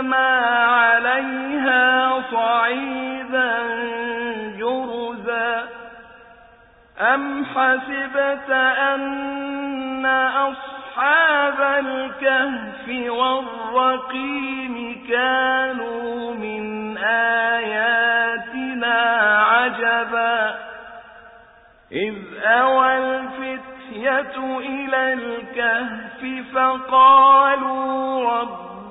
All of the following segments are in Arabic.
ما عليها صعيدا جرزا أم حسبت أن أصحاب الكهف والرقيم كانوا من آياتنا عجبا إذ أوى الفتية إلى الكهف فقالوا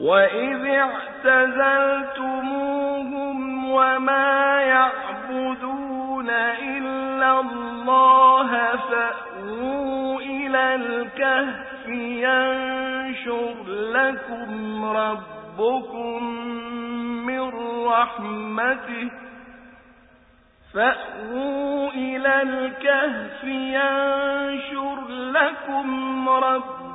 وإذ اعتزلتموهم وما يعبدون إلا الله فأووا إلى الكهف ينشر لكم ربكم من رحمته فأووا إلى الكهف ينشر لكم ربكم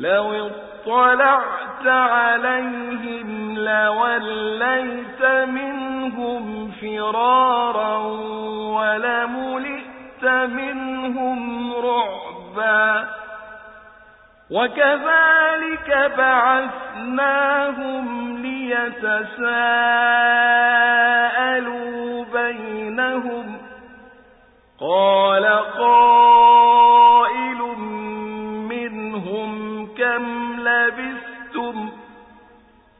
لو اطلعت عليهم لوليت منهم فرارا ولملئت منهم رعبا. وكذلك بعثناهم ليتساءلوا بينهم. قال قائل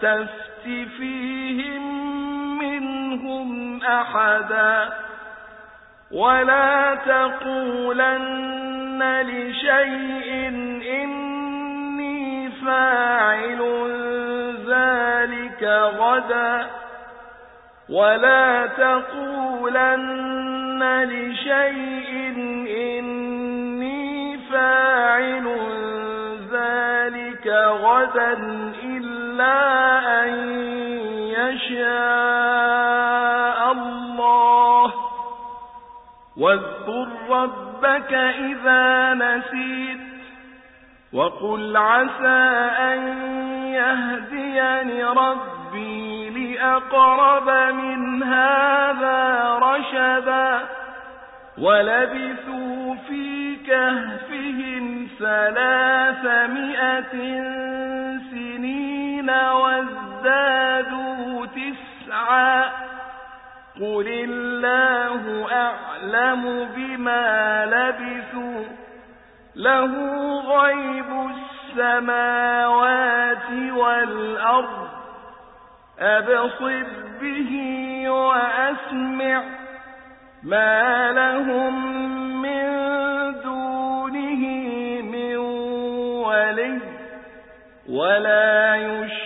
تستفت فيهم أحدا ولا تقولن لشيء إني فاعل ذلك غدا ولا تقولن لشيء إني فاعل ذلك غدا إلا يشاء الله. واذكر ربك إذا نسيت وقل عسى أن يهديني ربي لأقرب من هذا رشدا. ولبثوا في كهفهم ثلاثمائة سنين وازدادوا تسعا. قل الله أعلم بما لبثوا. له غيب السماوات والأرض. أبصر به وأسمع. ما لهم من دونه من ولي ولا يشرك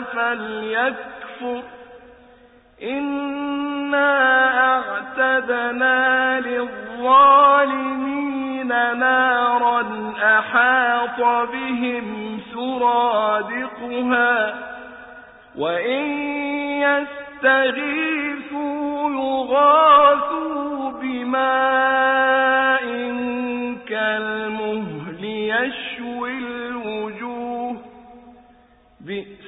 فليكفر. إنا أعتدنا للظالمين نارا أحاط بهم سرادقها. وإن يستغيثوا يغاثوا بماء كالمهل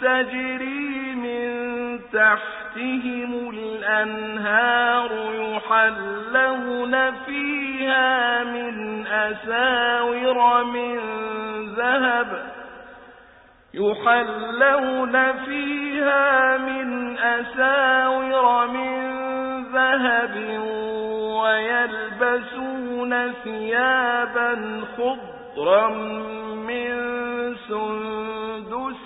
تجري من تحتهم الأنهار يحلون فيها من أساور من ذهب يحلون فيها من أساور من ذهب ويلبسون ثيابا خضرا من سندس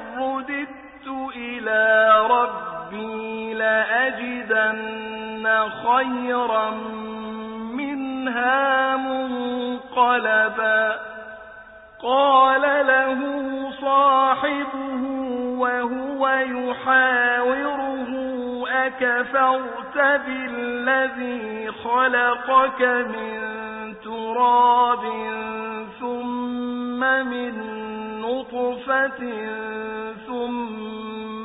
ربي لأجدن خيرا منها منقلبا قال له صاحبه وهو يحاوره أكفرت بالذي خلقك من تراب ثم من نطفة ثم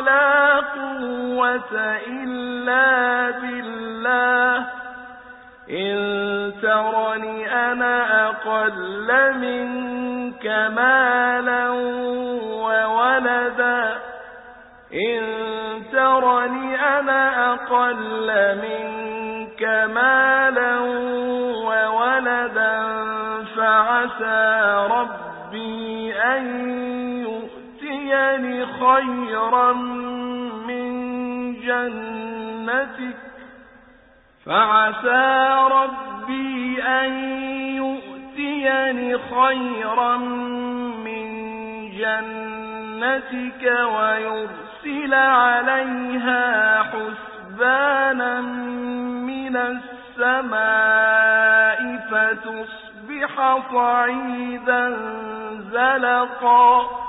لا قوة إلا بالله. إن ترني أنا أقل منك مالا وولدا. إن ترني أنا أقل منك مالا وولدا. فعسى ربي أن يؤتيني خيرا من جنتك فعسى ربي أن يؤتيني خيرا من جنتك ويرسل عليها حسبانا من السماء فتصبح صعيدا زلقا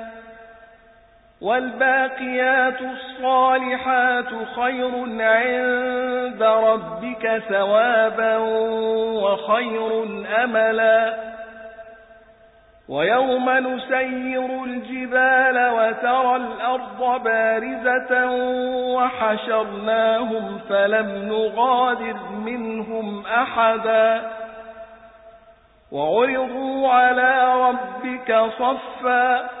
والباقيات الصالحات خير عند ربك ثوابا وخير أملا. ويوم نسير الجبال وترى الأرض بارزة وحشرناهم فلم نغادر منهم أحدا. وعرضوا على ربك صفا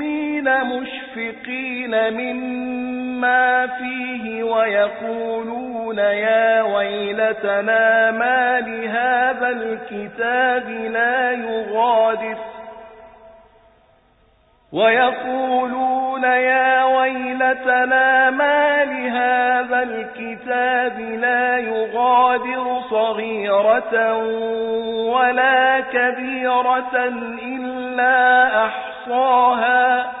مشفقين مما فيه ويقولون يا ويلتنا ما لهذا الكتاب لا يغادر. ويقولون يا ويلتنا ما لهذا الكتاب لا يغادر صغيرة ولا كبيرة إلا أحصاها.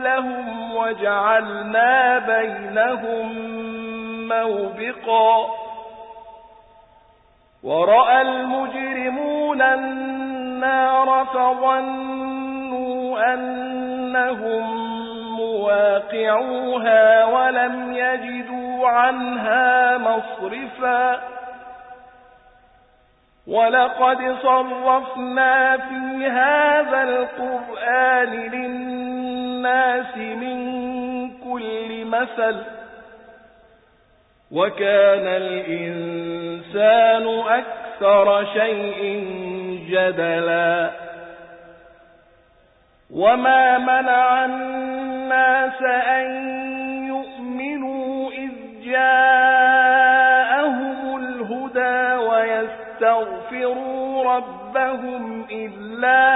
لهم وجعلنا بينهم موبقا. ورأى المجرمون النار فظنوا أنهم مواقعوها ولم يجدوا عنها مصرفا. ولقد صرفنا في هذا القرآن للناس من كل مثل وكان الإنسان أكثر شيء جدلا وما منع الناس أن يؤمنوا إذ جاءهم الهدى ويستغفروا ربهم إلا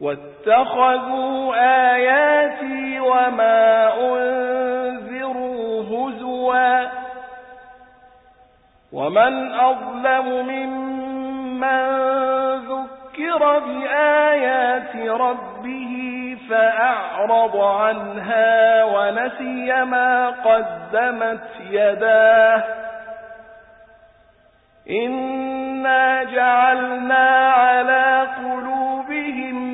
واتخذوا آياتي وما أنذروا هزوا ومن أظلم ممن ذكر بآيات ربه فأعرض عنها ونسي ما قدمت يداه إنا جعلنا على قلوبهم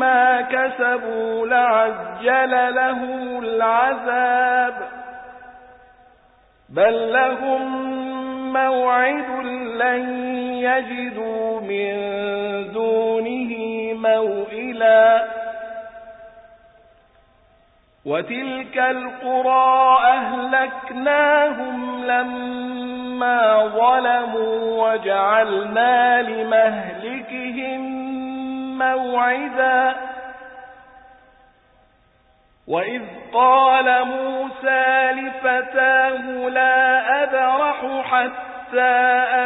بما كسبوا لعجل لهم العذاب. بل لهم موعد لن يجدوا من دونه موئلا. وتلك القرى أهلكناهم لما ظلموا وجعلنا لمهلكهم موعدا. وإذ قال موسى لفتاه لا أبرح حتى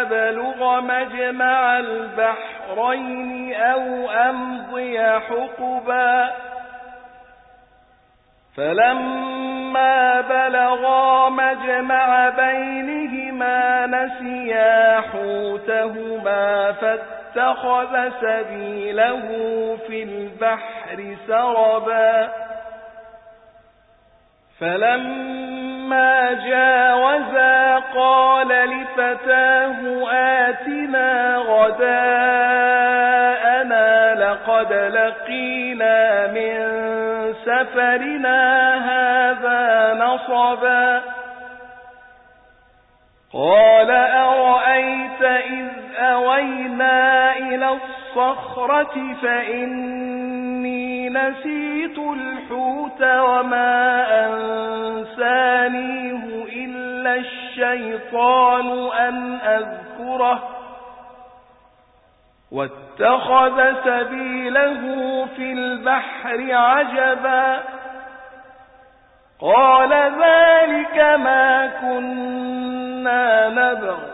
أبلغ مجمع البحرين أو أمضي حقبا. فلما بلغا مجمع بينهما نسيا حوتهما فاتخذ سبيله في البحر سربا. فلما جاوزا قال لفتاه آتنا غداءنا لقد لقينا من سفرنا هذا نصبا. قال أرأيت إذ أوينا إلى الصخرة فإني نسيت الحوت وما أنسانيه إلا الشيطان أن أذكره واتخذ سبيله في البحر عجبا قال ذلك ما كنا نبغ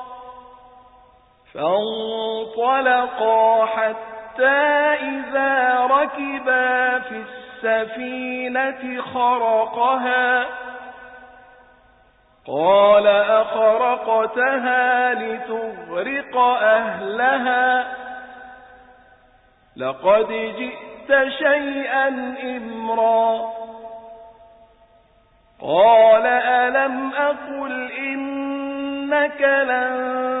فانطلقا حتى إذا ركبا في السفينة خرقها. قال أخرقتها لتغرق أهلها. لقد جئت شيئا إمرا. قال ألم أقل إنك لن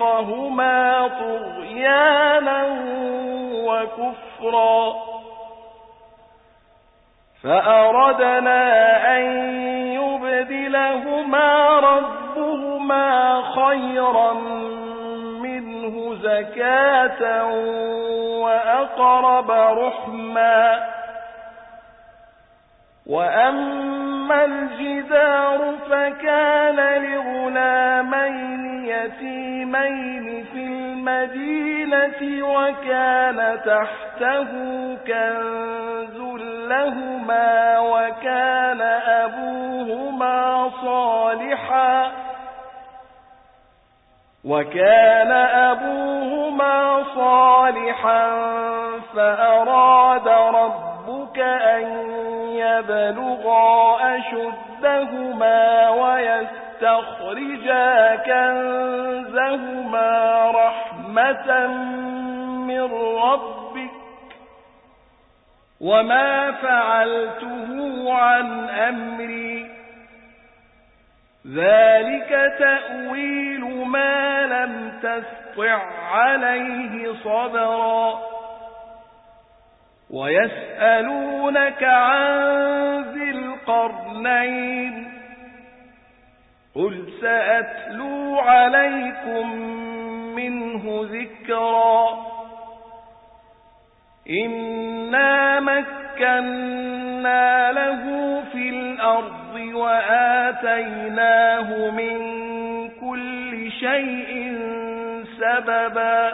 يرهقهما طغيانا وكفرا. فأردنا أن يبدلهما ربهما خيرا منه زكاة وأقرب رحما. وأما الجدار فكان لغلامين يتيمين في المدينة وكان تحته كنز لهما وكان أبوهما صالحا وكان أبوهما صالحا فأراد ربك أن يبلغا أشدهما ويستخرجا كنزهما رحمة من ربك وما فعلته عن أمري. ذلك تأويل ما لم تستطع عليه صبرا. ويسألونك عن ذي القرنين قل سأتلو عليكم منه ذكرا إنا مكنا له في الأرض وآتيناه من كل شيء سببا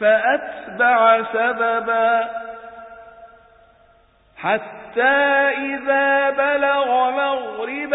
فأتبع سببا حتى إذا بلغ مغرب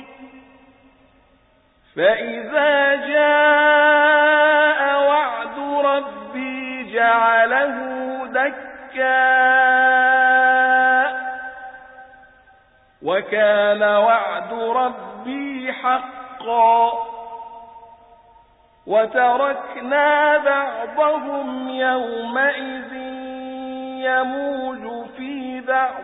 فإذا جاء وعد ربي جعله دكا وكان وعد ربي حقا وتركنا بعضهم يومئذ يموج في بعض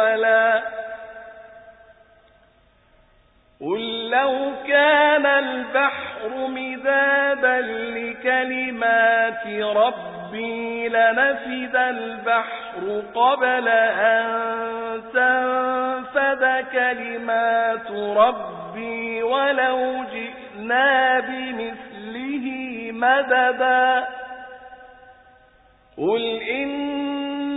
حولا قل لو كان البحر مدادا لكلمات ربي لنفد البحر قبل أن تنفد كلمات ربي ولو جئنا بمثله مددا قل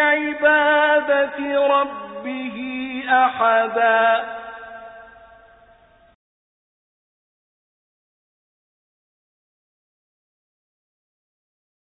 بعبادة ربه أحدا.